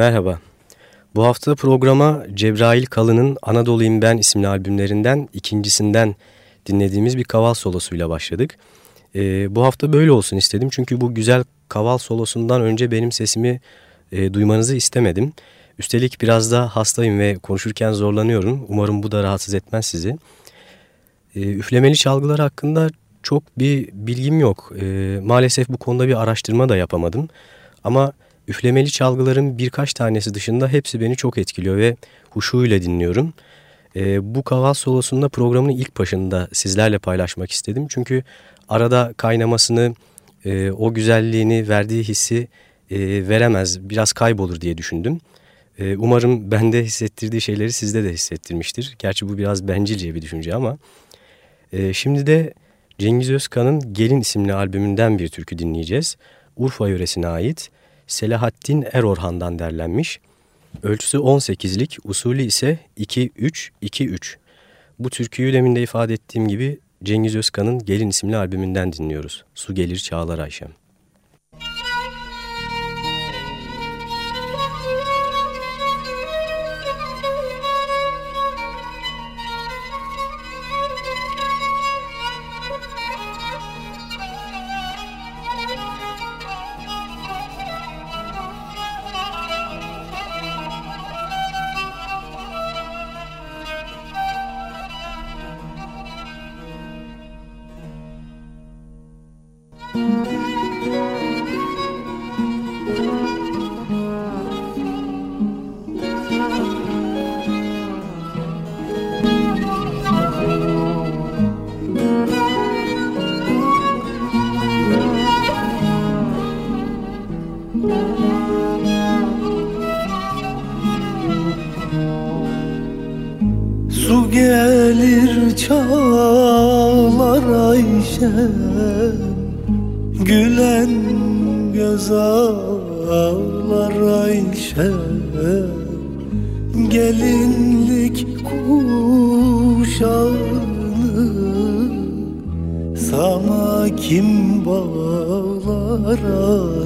Merhaba. Bu hafta programa Cebrail Kalın'ın Anadolu'yum Ben isimli albümlerinden ikincisinden dinlediğimiz bir kaval solosuyla başladık. Ee, bu hafta böyle olsun istedim çünkü bu güzel kaval solosundan önce benim sesimi e, duymanızı istemedim. Üstelik biraz da hastayım ve konuşurken zorlanıyorum. Umarım bu da rahatsız etmez sizi. E, üflemeli çalgılar hakkında çok bir bilgim yok. E, maalesef bu konuda bir araştırma da yapamadım. Ama Üflemeli çalgıların birkaç tanesi dışında hepsi beni çok etkiliyor ve huşuyla dinliyorum. E, bu kaval solosunda programın ilk başında sizlerle paylaşmak istedim. Çünkü arada kaynamasını, e, o güzelliğini, verdiği hissi e, veremez, biraz kaybolur diye düşündüm. E, umarım bende hissettirdiği şeyleri sizde de hissettirmiştir. Gerçi bu biraz bencilce bir düşünce ama. E, şimdi de Cengiz Özkan'ın Gelin isimli albümünden bir türkü dinleyeceğiz. Urfa yöresine ait. Selahattin Erorhan'dan derlenmiş. Ölçüsü 18'lik, usulü ise 2-3-2-3. Bu türküyü demin de ifade ettiğim gibi Cengiz Özkan'ın Gelin isimli albümünden dinliyoruz. Su gelir çağlar Ayşem.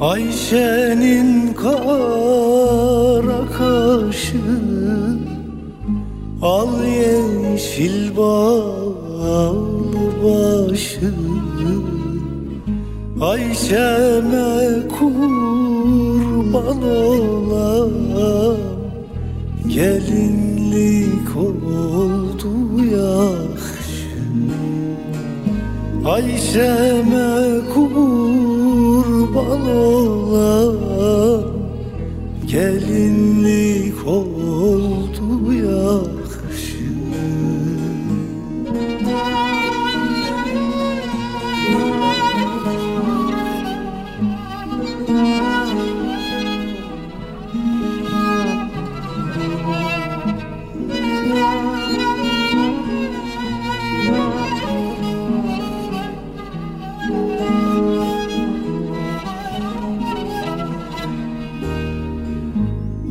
Ayşe'nin kara kaşı. Al yeşil bal başı. Ayşe'me kurban olam. Gelinlik oldu yaxşı Ayşe'me kurban olam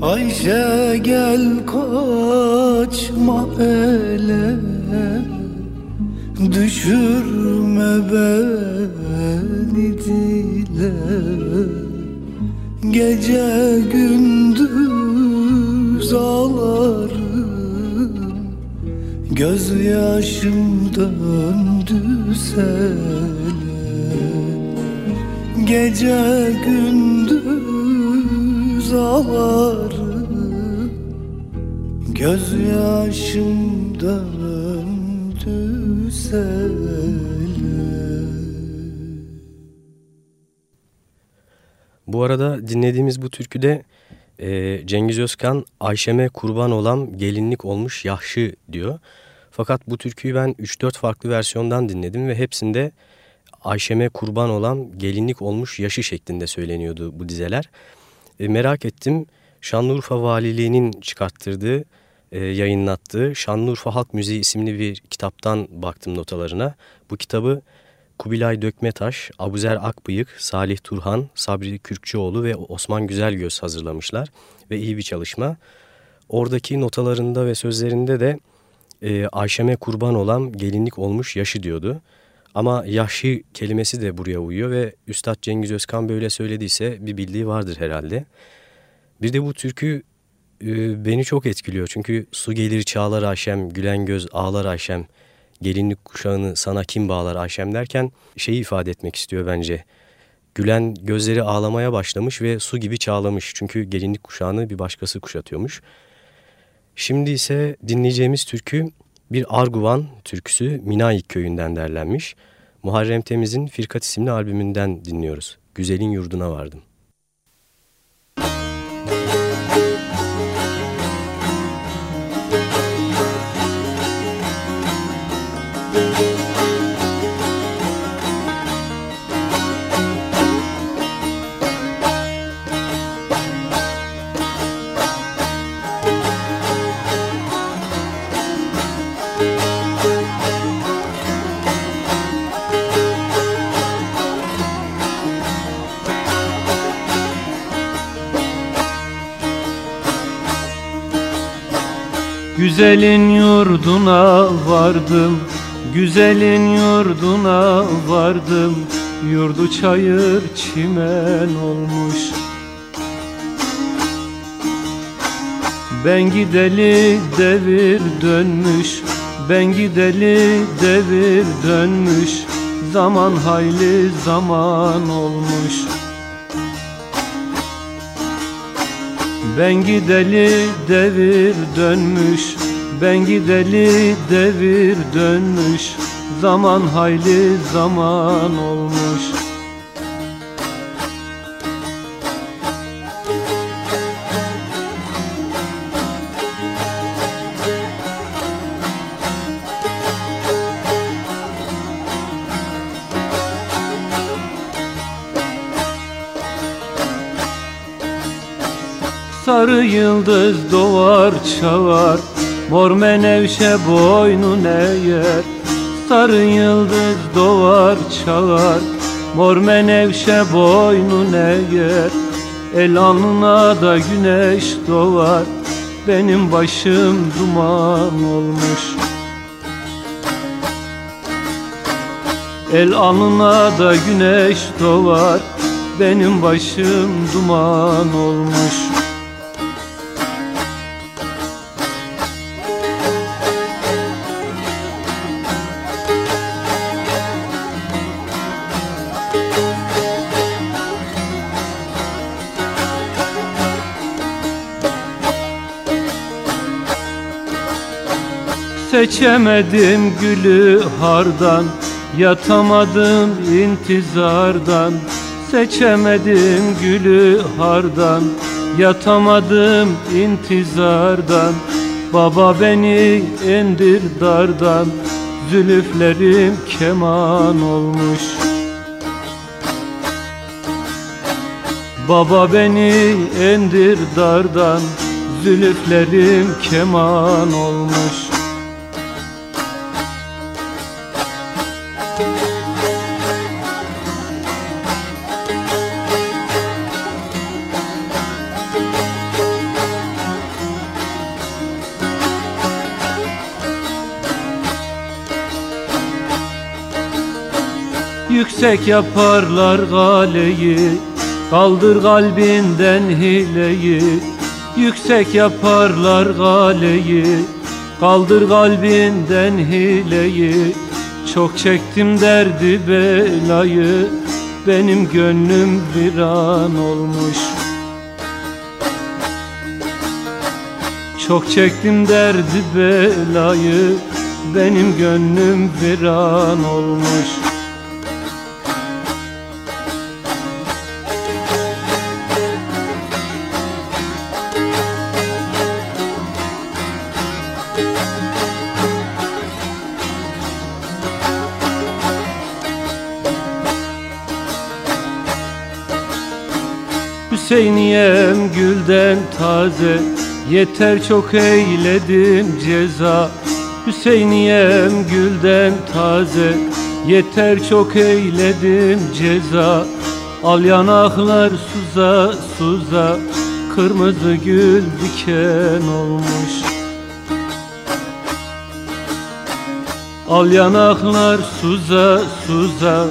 Ayşe gel kaçma ele Düşürme beni dile. Gece gündüz ağlarım Göz yaşım döndü sele. Gece gündüz ağlarım Göz yaşım döndü Bu arada dinlediğimiz bu türküde e, Cengiz Özkan Ayşem'e kurban olan gelinlik olmuş yahşı diyor. Fakat bu türküyü ben 3-4 farklı versiyondan dinledim ve hepsinde Ayşem'e kurban olan gelinlik olmuş yaşı şeklinde söyleniyordu bu dizeler. E, merak ettim Şanlıurfa Valiliği'nin çıkarttırdığı e, yayınlattığı Şanlıurfa Halk Müziği isimli bir kitaptan baktım notalarına. Bu kitabı Kubilay Dökmetaş, Abuzer Akbıyık, Salih Turhan, Sabri Kürkçüoğlu ve Osman Güzelgöz hazırlamışlar ve iyi bir çalışma. Oradaki notalarında ve sözlerinde de e, Ayşem'e kurban olan gelinlik olmuş yaşı diyordu. Ama yaşı kelimesi de buraya uyuyor ve Üstad Cengiz Özkan böyle söylediyse bir bildiği vardır herhalde. Bir de bu türkü e, beni çok etkiliyor. Çünkü su gelir çağlar Ayşem, gülen göz ağlar Ayşem, gelinlik kuşağını sana kim bağlar Ayşem derken şeyi ifade etmek istiyor bence. Gülen gözleri ağlamaya başlamış ve su gibi çağlamış. Çünkü gelinlik kuşağını bir başkası kuşatıyormuş. Şimdi ise dinleyeceğimiz türkü bir Arguvan türküsü Minayik köyünden derlenmiş. Muharrem Temiz'in Firkat isimli albümünden dinliyoruz. Güzelin yurduna vardım. Güzelin yurduna vardım Güzelin yurduna vardım. Yurdu çayır çimen olmuş. Ben gideli devir dönmüş Ben gideli devir dönmüş. Zaman hayli zaman olmuş Ben gideli devir dönmüş Ben gideli devir dönmüş. Zaman hayli zaman olmuş Sarı yıldız doğar çağar Mor menevşe boynun eğer Sarı yıldız doğar çağar Mor menevşe boynun eğer El alnına da güneş doğar Benim başım duman olmuş. El alnına da güneş doğar benim başım duman olmuş Seçemedim gülü hardan Yatamadım intizardan. Seçemedim gülü hardan Yatamadım intizardan. Baba beni indir dardan Zülüflerim keman olmuş. Baba beni indir dardan Zülüflerim keman olmuş Yüksek yaparlar galeyi Kaldır kalbinden hileyi. Yüksek yaparlar galeyi Kaldır kalbinden hileyi. Çok çektim derdi belayı Benim gönlüm viran olmuş. Çok çektim derdi belayı Benim gönlüm viran olmuş Hüseyiniyem gülden taze. Yeter çok eyledim ceza. Hüseyiniyem gülden taze. Yeter çok eyledim ceza. Al yanaklar suza suza. Kırmızı gül diken olmuş. Al yanaklar suza suza.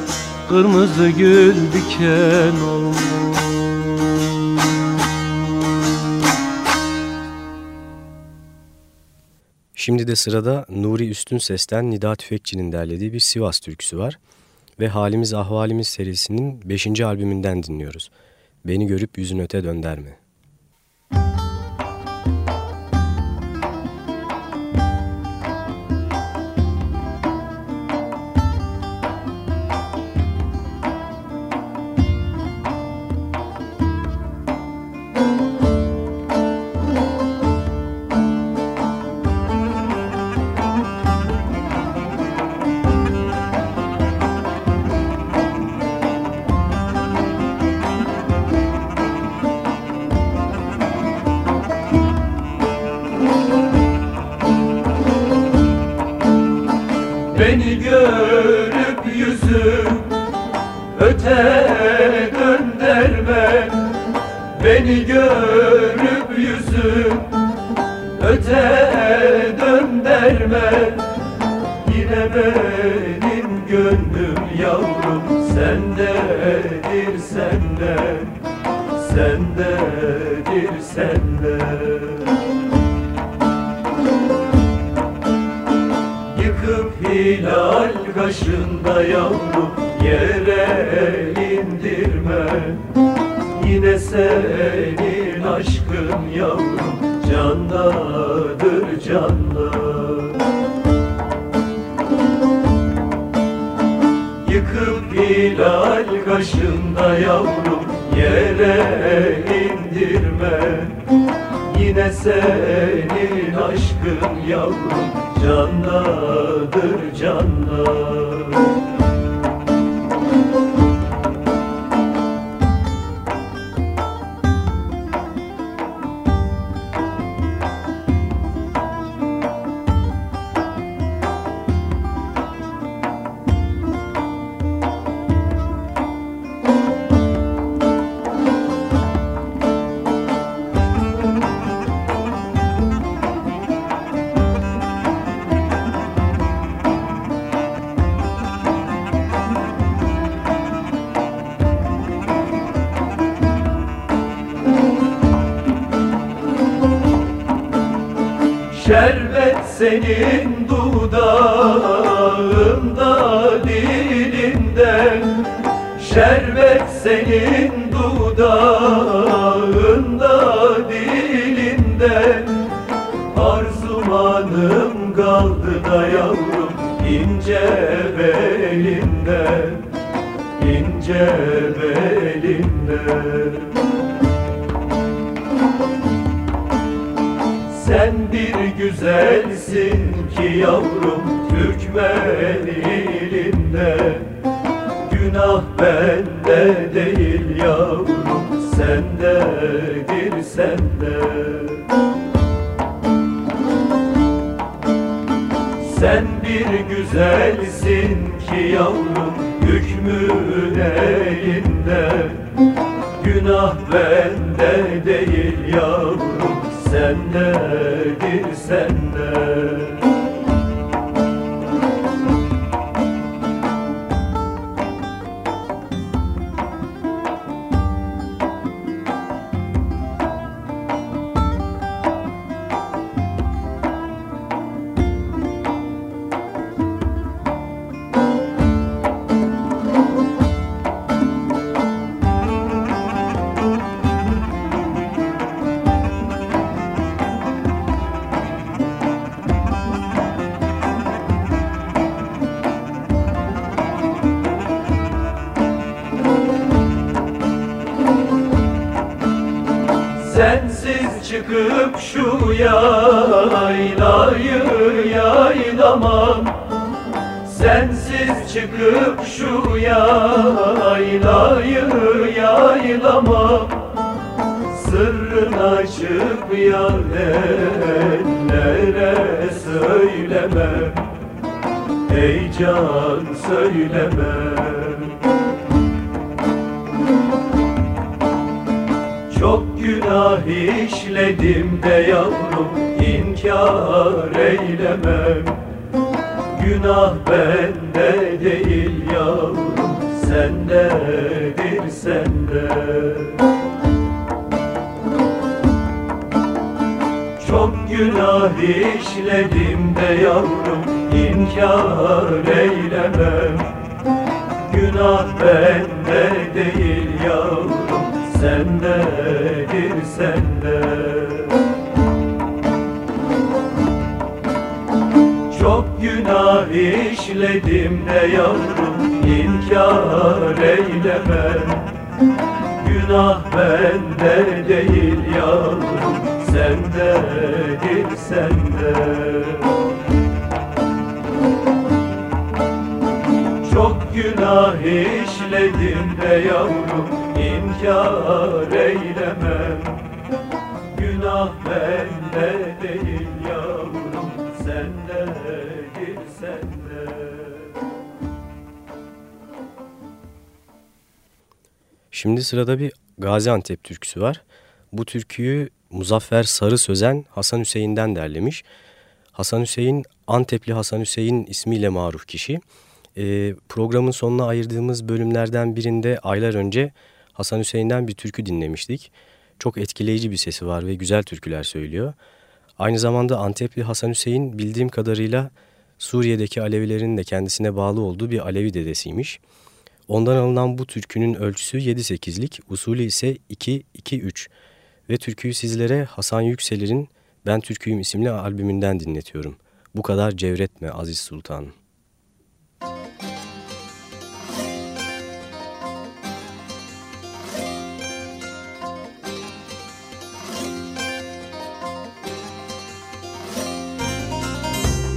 Kırmızı gül diken olmuş Şimdi de sırada Nuri Üstün Ses'ten Nida Tüfekçi'nin derlediği bir Sivas türküsü var ve Halimiz Ahvalimiz serisinin 5. albümünden dinliyoruz. Beni görüp yüzün öte dönder mi? Senin dudağında dilinde. Şerbet senin dudağında dilinde. Arzumanım kaldı da yavrum ince belinde ince belinde güzelsin ki yavrum Türkmen ilinde çıkıp şu yaylayı yaylamam Sırrın açıp yardenlere söylemem Ey can söylemem Çok günah işledim de yavrum inkar eylemem Günah bende değil yavrum sendedir sende. Çok günah işledim de yavrum inkar eylemem. Günah bende değil yavrum sendedir sende Çok günah işledim de yavrum inkar eylemem Günah bende değil yavrum sendedir sende. Çok günah işledim de yavrum inkar eylemem Günah bende değil Şimdi sırada bir Gaziantep türküsü var. Bu türküyü Muzaffer Sarı Sözen Hasan Hüseyin'den derlemiş. Hasan Hüseyin, Antepli Hasan Hüseyin ismiyle maruf kişi. Ee, programın sonuna ayırdığımız bölümlerden birinde aylar önce Hasan Hüseyin'den bir türkü dinlemiştik. Çok etkileyici bir sesi var ve güzel türküler söylüyor. Aynı zamanda Antepli Hasan Hüseyin bildiğim kadarıyla Suriye'deki Alevilerin de kendisine bağlı olduğu bir Alevi dedesiymiş. Ondan alınan bu türkünün ölçüsü 7-8'lik, usulü ise 2-2-3 ve türküyü sizlere Hasan Yükselir'in Ben Türküyüm isimli albümünden dinletiyorum. Bu kadar cevretme Aziz Sultan.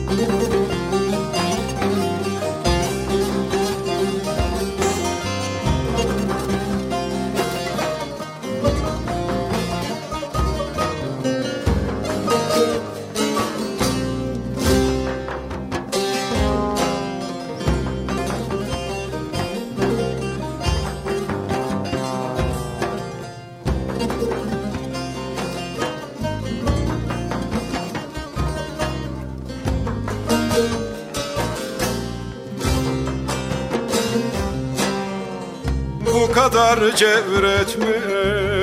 Bu kadar cevretme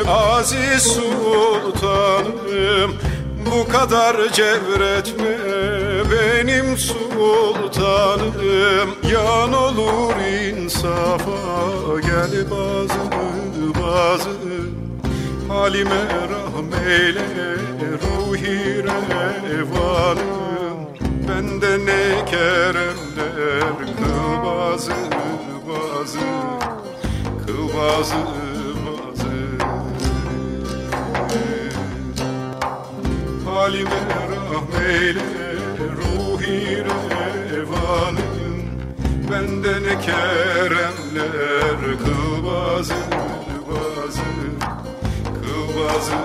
aziz sultanım. Bu kadar cevretme benim sultanım. Yan olur insafa gel bazı bazı. Halime rahmeyle ruhi revanım. Bende ne keremler kıl bazı bazı bazı bazı. Halime rahmeyle ruhi revanım. Bende ne keremler kıl bazı bazı Kıl bazı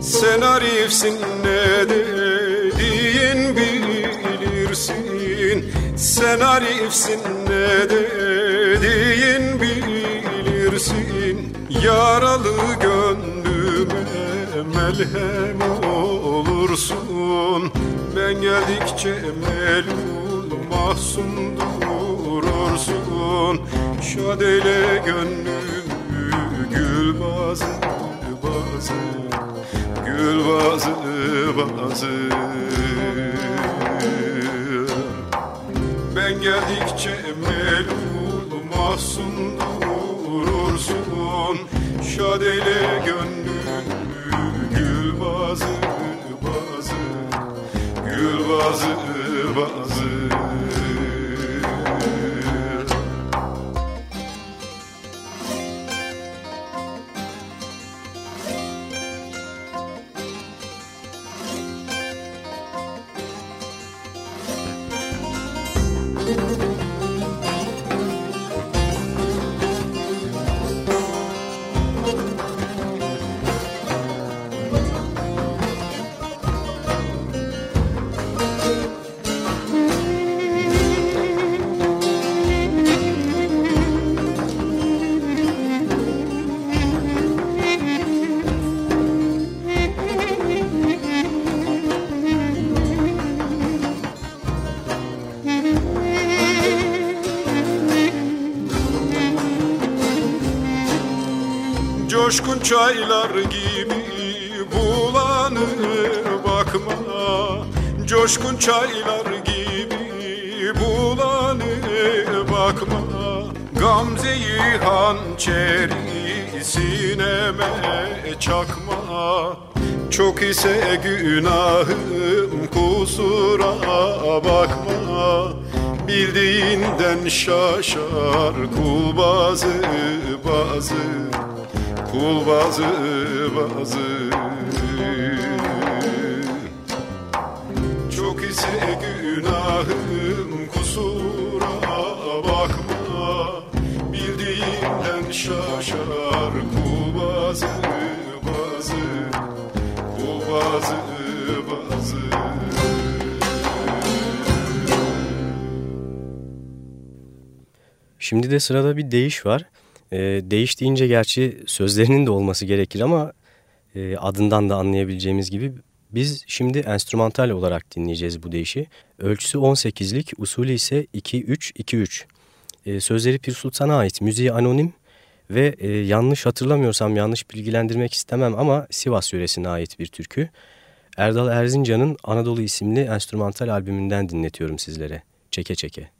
Sen arifsin ne Sen arifsin ne dediğin bilirsin. Yaralı gönlüme melhem olursun. Ben geldikçe melul mahzun durursun. Şad eyle gönlümü gül bazı bazı Gül bazı bazı Ben geldikçe melul mahzun durursun. Şad eyle gönlümü gül bazı bazı Coşkun çaylar gibi bulanır bakma Coşkun çaylar gibi bulanır bakma Gamzeyi hançeri sineme çakma Çok ise günahım kusura bakma Bildiğinden şaşar kul bazı bazı Kul bazı bazı. Çok ise günahım kusura bakma. Bildiğinden şaşar kul bazı bazı. Kul bazı bazı. Şimdi de sırada bir deyiş var. E, deyiş deyince gerçi sözlerinin de olması gerekir ama e, adından da anlayabileceğimiz gibi biz şimdi enstrümantal olarak dinleyeceğiz bu deyişi. Ölçüsü 18'lik, usulü ise 2-3-2-3. E, sözleri Pir Sultan'a ait, müziği anonim ve e, yanlış hatırlamıyorsam yanlış bilgilendirmek istemem ama Sivas yöresine ait bir türkü. Erdal Erzincan'ın Anadolu isimli enstrümantal albümünden dinletiyorum sizlere. Çeke çeke.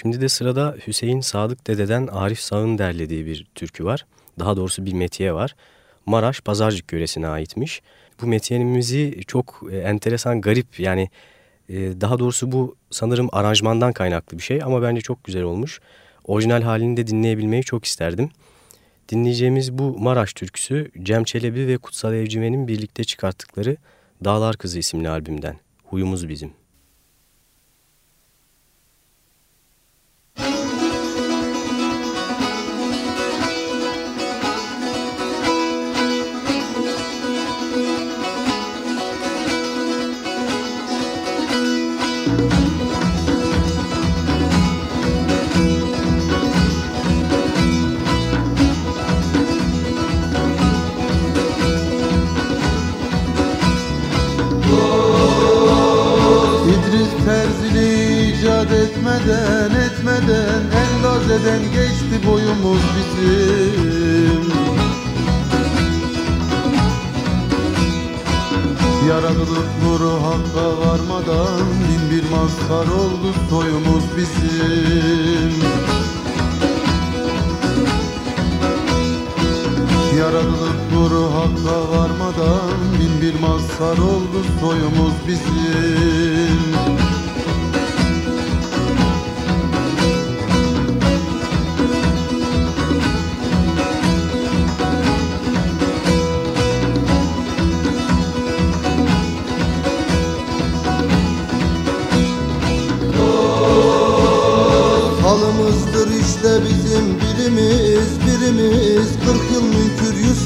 Şimdi de sırada Hüseyin Sadık Dede'den Arif Sağ'ın derlediği bir türkü var. Daha doğrusu bir metiye var. Maraş Pazarcık yöresine aitmiş. Bu metiyenin müziği çok e, enteresan, garip yani e, daha doğrusu bu sanırım aranjmandan kaynaklı bir şey ama bence çok güzel olmuş. Orijinal halini de dinleyebilmeyi çok isterdim. Dinleyeceğimiz bu Maraş türküsü Cem Çelebi ve Kutsal Evcimen'in birlikte çıkarttıkları Dağlar Kızı isimli albümden. Huyumuz bizim. Etmeden etmeden Endazeden geçti boyumuz bizim. Yaratılıp nuru hakka varmadan Bin bir mazhar oldu soyumuz bizim. Yaratılıp nuru hakka varmadan Bin bir mazhar oldu soyumuz bizim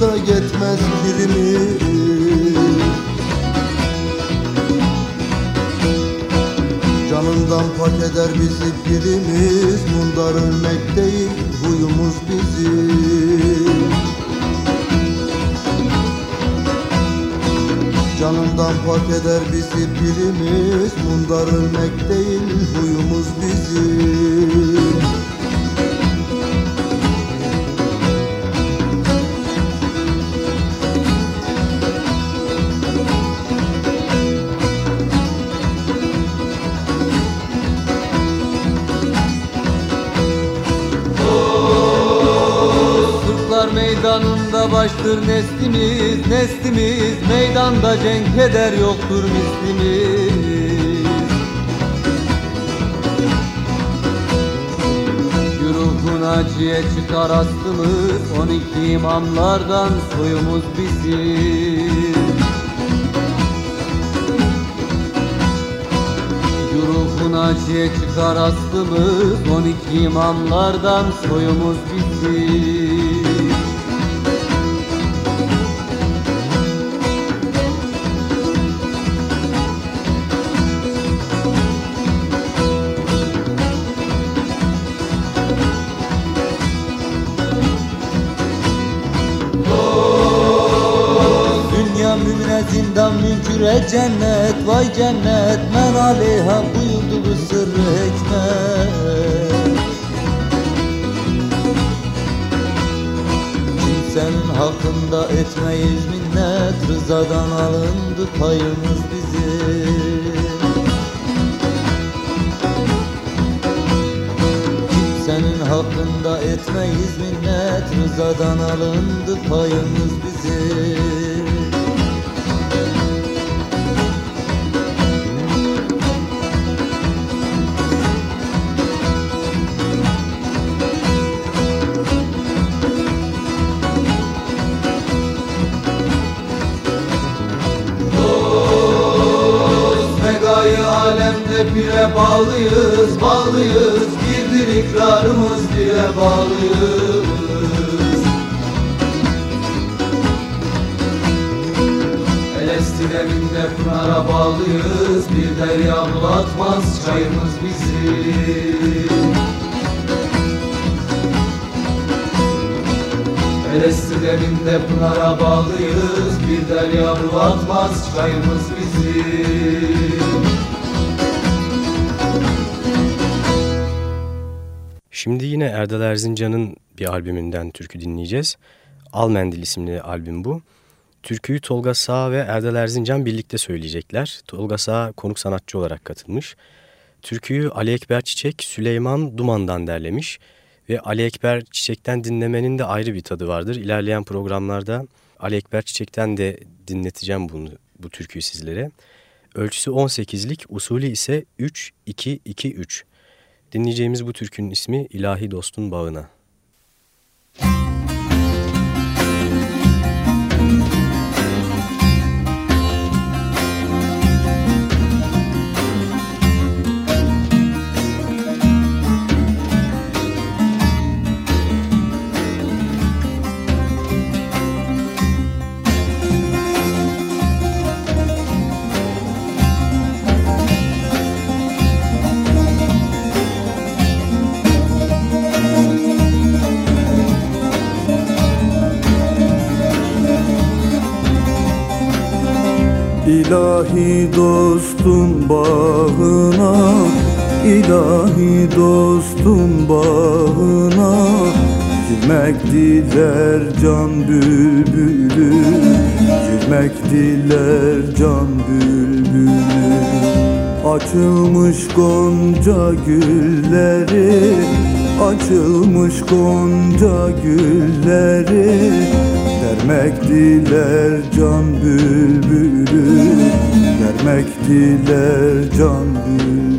yusa getmez birimiz Canından pak eder bizi birimiz Mundar ölmek değil huyumuz bizim. Canından pak eder bizi birimiz Mundar ölmek değil huyumuz bizim baştır neslimiz, neslimiz. Meydanda cenk eder yoktur mislimiz. Güruhun acıya çıkar aslımız On iki imamlardan soyumuz bizim. Güruhun acıya çıkar aslımız On iki imamlardan soyumuz bizim Vay cennet men aleyha buyurdu bu sırrı hikmet. Kimsenin hakkında etmeyiz minnet Rızadan alındı payımız bizim. Kimsenin hakkında etmeyiz minnet Rızadan alındı payımız bizim bağlıyız, bağlıyız Birdir ikrarımız bire bağlıyız. Elestin evinde pınara bağlıyız Bir derya bulatmaz çayımız bizim Elestin evinde pınara bağlıyız Bir derya bulatmaz çayımız bizim Şimdi yine Erdal Erzincan'ın bir albümünden türkü dinleyeceğiz. Al Mendil isimli albüm bu. Türküyü Tolga Sağ ve Erdal Erzincan birlikte söyleyecekler. Tolga Sağ konuk sanatçı olarak katılmış. Türküyü Ali Ekber Çiçek Süleyman Duman'dan derlemiş ve Ali Ekber Çiçek'ten dinlemenin de ayrı bir tadı vardır. İlerleyen programlarda Ali Ekber Çiçek'ten de dinleteceğim bunu, bu türküyü sizlere. Ölçüsü 18'lik, usulü ise 3-2-2-3. Dinleyeceğimiz bu türkünün ismi İlahi Dostun Bağına. İlahi dostum bağına İlahi dostum bağına Girmek diler can bülbülü Girmek diler can bülbülü. Açılmış gonca gülleri Açılmış gonca gülleri Dermek diler can bülbülü. Dermek diler can bülbülü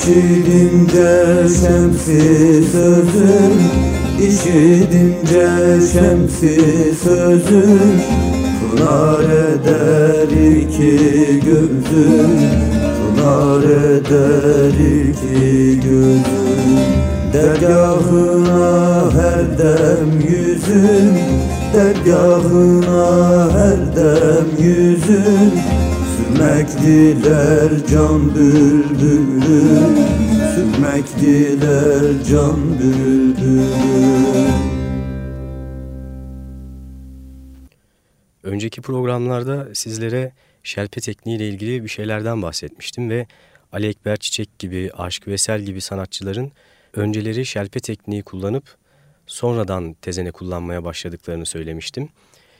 İşidince şemsi sözün İşidince şemsi sözün Pınar eder iki gözüm Pınar eder iki gözüm. Dergahına her dem yüzüm Dergahına her dem yüzüm Sürmek diler can bülbülü Sürmek diler can bülbülü Önceki programlarda sizlere şelpe tekniği ile ilgili bir şeylerden bahsetmiştim ve Ali Ekber Çiçek gibi, Aşk Vesel gibi sanatçıların önceleri şelpe tekniği kullanıp sonradan tezene kullanmaya başladıklarını söylemiştim.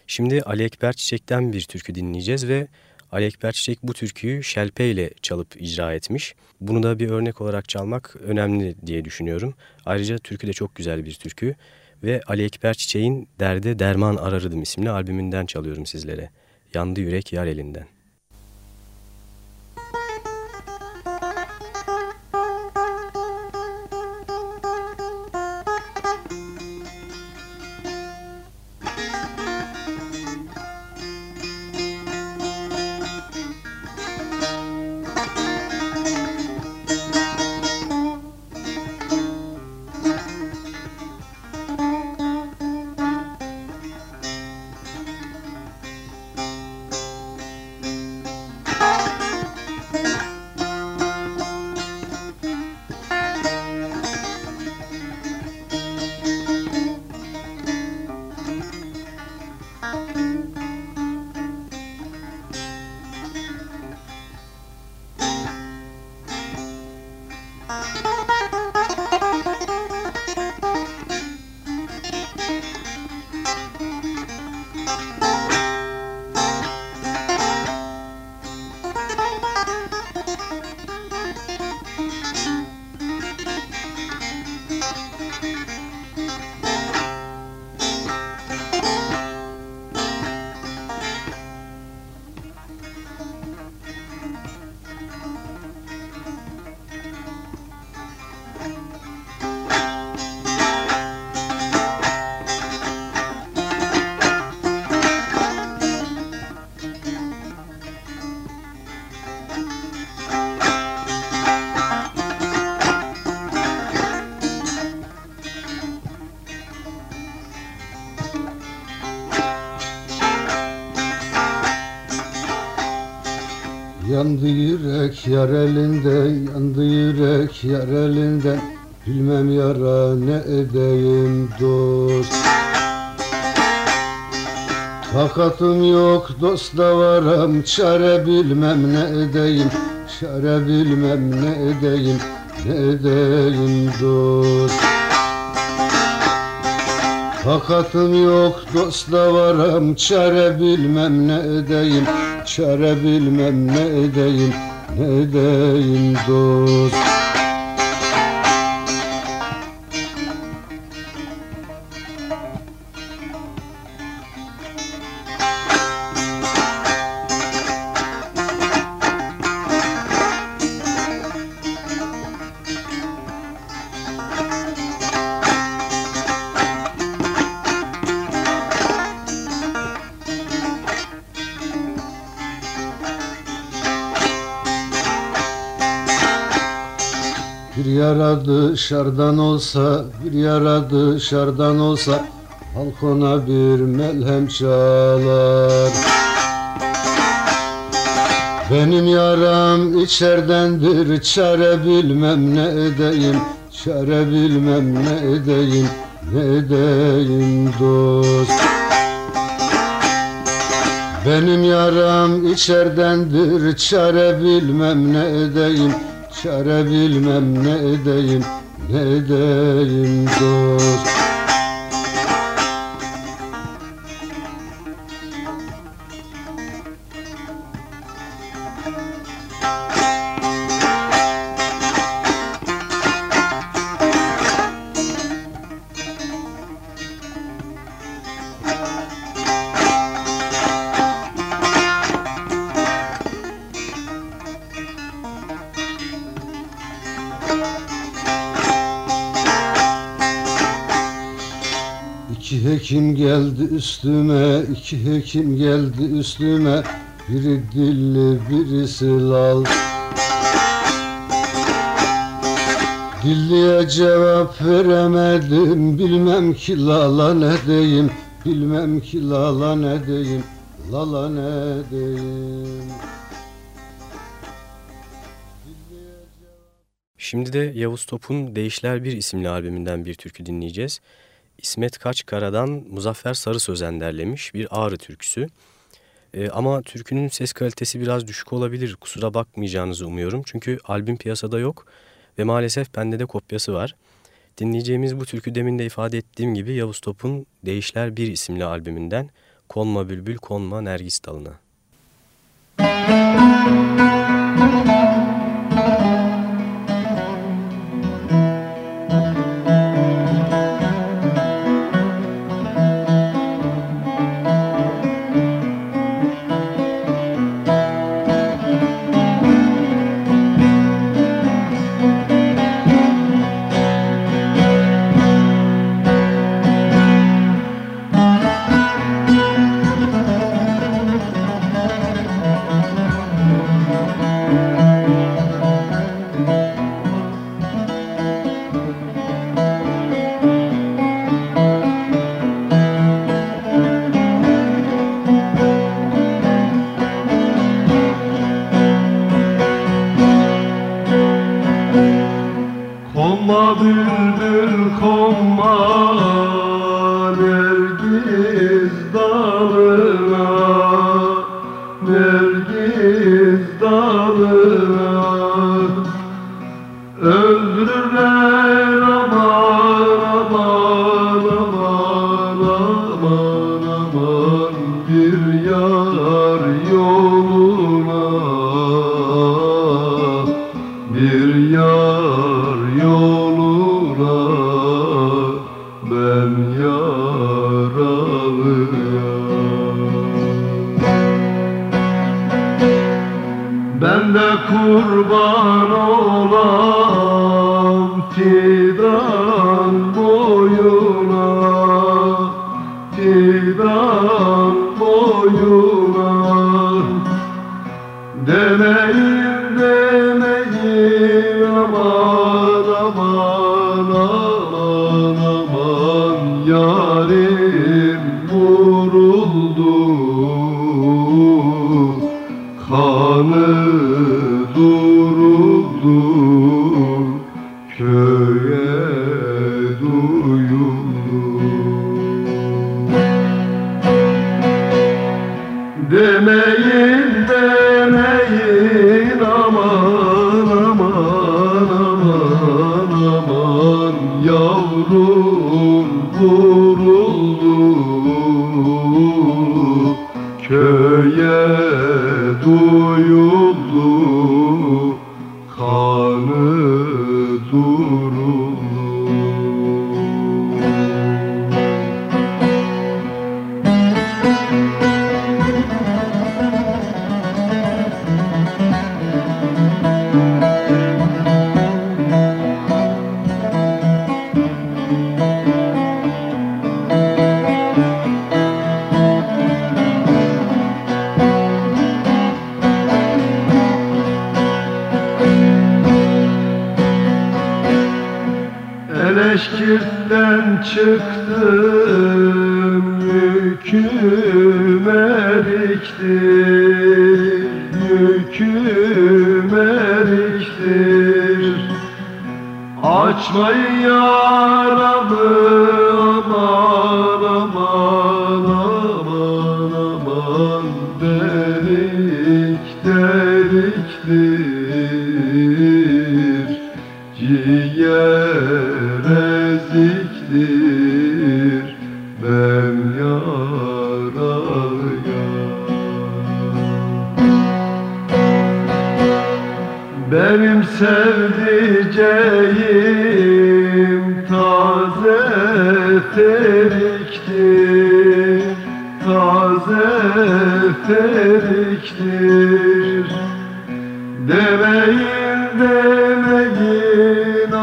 Şimdi Ali Ekber Çiçek'ten bir türkü dinleyeceğiz ve Ali Ekber Çiçek bu türküyü şelpe ile çalıp icra etmiş. Bunu da bir örnek olarak çalmak önemli diye düşünüyorum. Ayrıca türkü de çok güzel bir türkü ve Ali Ekber Çiçek'in Derde Derman Ararıdım isimli albümünden çalıyorum sizlere. Yandı Yürek Yar Elinden. Yandı yürek yar elinden Yandı yürek yar elinden Bilmem yara ne edeyim dost. Takatım yok dosta varam. Çare bilmem ne edeyim Çare bilmem ne edeyim Ne edeyim dost. Takatım yok dosta varam. Çare bilmem ne edeyim Çare bilmem ne edeyim Ne edeyim dost dışarıdan olsa, bir yara dışarıdan olsa Balkona bir melhem çalar. Benim yaram içerdendir Çare bilmem ne edeyim Çare bilmem ne edeyim Ne edeyim dost. Benim yaram içerdendir Çare bilmem ne edeyim Çare bilmem ne edeyim Ne edeyim dost İki hekim geldi üstüme, iki hekim geldi üstüme. Biri dilli, birisi lal. Dilliye cevap veremedim. Bilmem ki lala ne diyeyim Bilmem ki lala ne diyeyim Lala ne diyeyim Şimdi de Yavuz Top'un Değişler Bir isimli albümünden bir türkü dinleyeceğiz. İsmet Kaçkara'dan Muzaffer Sarı Sözen derlemiş bir Ağrı türküsü. Ee, ama türkünün ses kalitesi biraz düşük olabilir. Kusura bakmayacağınızı umuyorum. Çünkü albüm piyasada yok ve maalesef bende de kopyası var. Dinleyeceğimiz bu türkü demin de ifade ettiğim gibi Yavuz Top'un Değişler Bir isimli albümünden Konma Bülbül Konma Nergis Dalına. Konma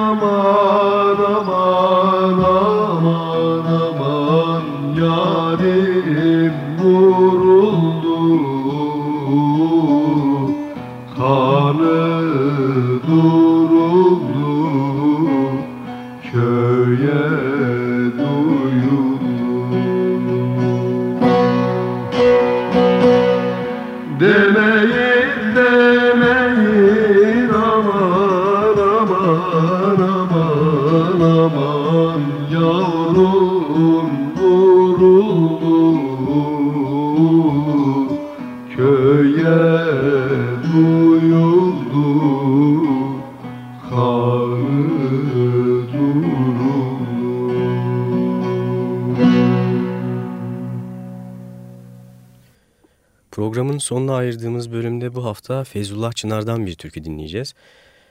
Namah sonuna ayırdığımız bölümde bu hafta Feyzullah Çınar'dan bir türkü dinleyeceğiz.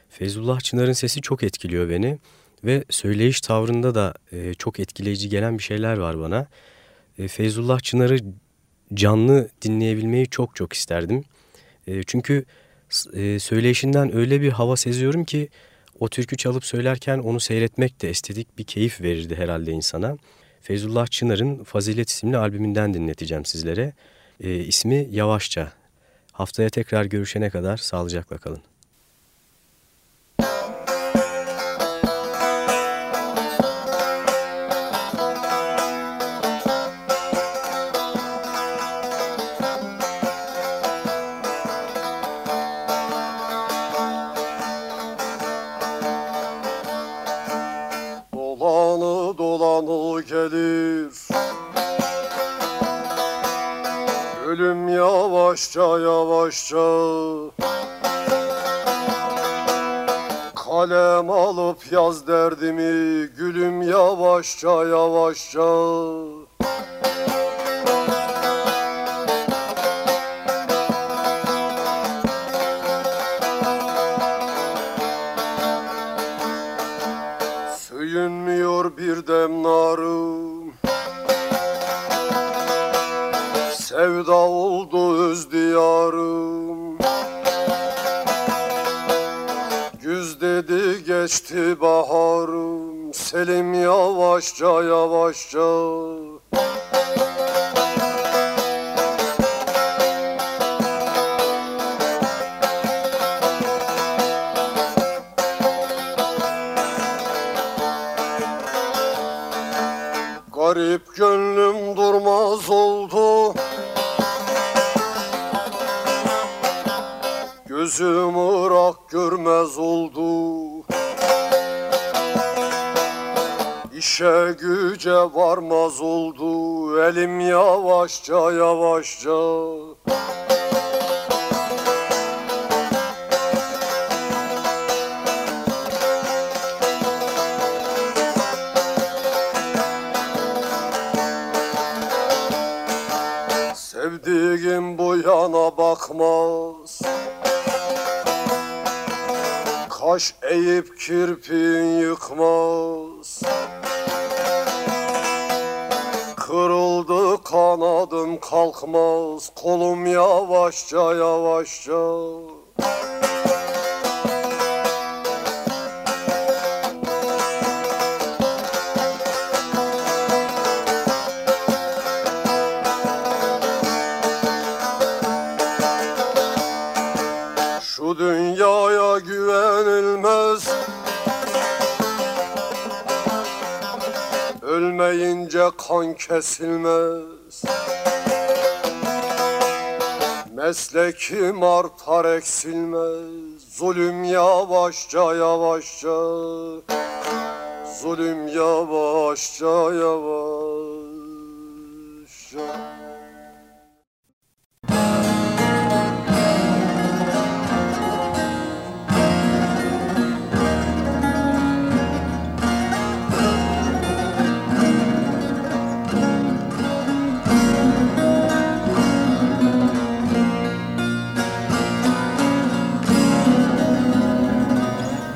Feyzullah Çınar'ın sesi çok etkiliyor beni ve söyleyiş tavrında da e, çok etkileyici gelen bir şeyler var bana. E, Feyzullah Çınar'ı canlı dinleyebilmeyi çok çok isterdim. E, çünkü e, söyleyişinden öyle bir hava seziyorum ki o türkü çalıp söylerken onu seyretmek de estetik bir keyif verirdi herhalde insana. Feyzullah Çınar'ın Fazilet isimli albümünden dinleteceğim sizlere. E, ismi Yavaşça. Haftaya tekrar görüşene kadar sağlıcakla kalın. Yavaşça yavaşça. Kalem alıp yaz derdimi Gülüm yavaşça yavaşça yavaşça yavaşça. Sevdiğim bu yana bakmaz. Kaş eğip kirpin yıkmaz. Kırıldı kanadım kalkmaz Kolum yavaşça yavaşça Kan kesilmez. Meslekim artar eksilmez. Zulüm yavaşça yavaşça. Zulüm yavaşça yavaşça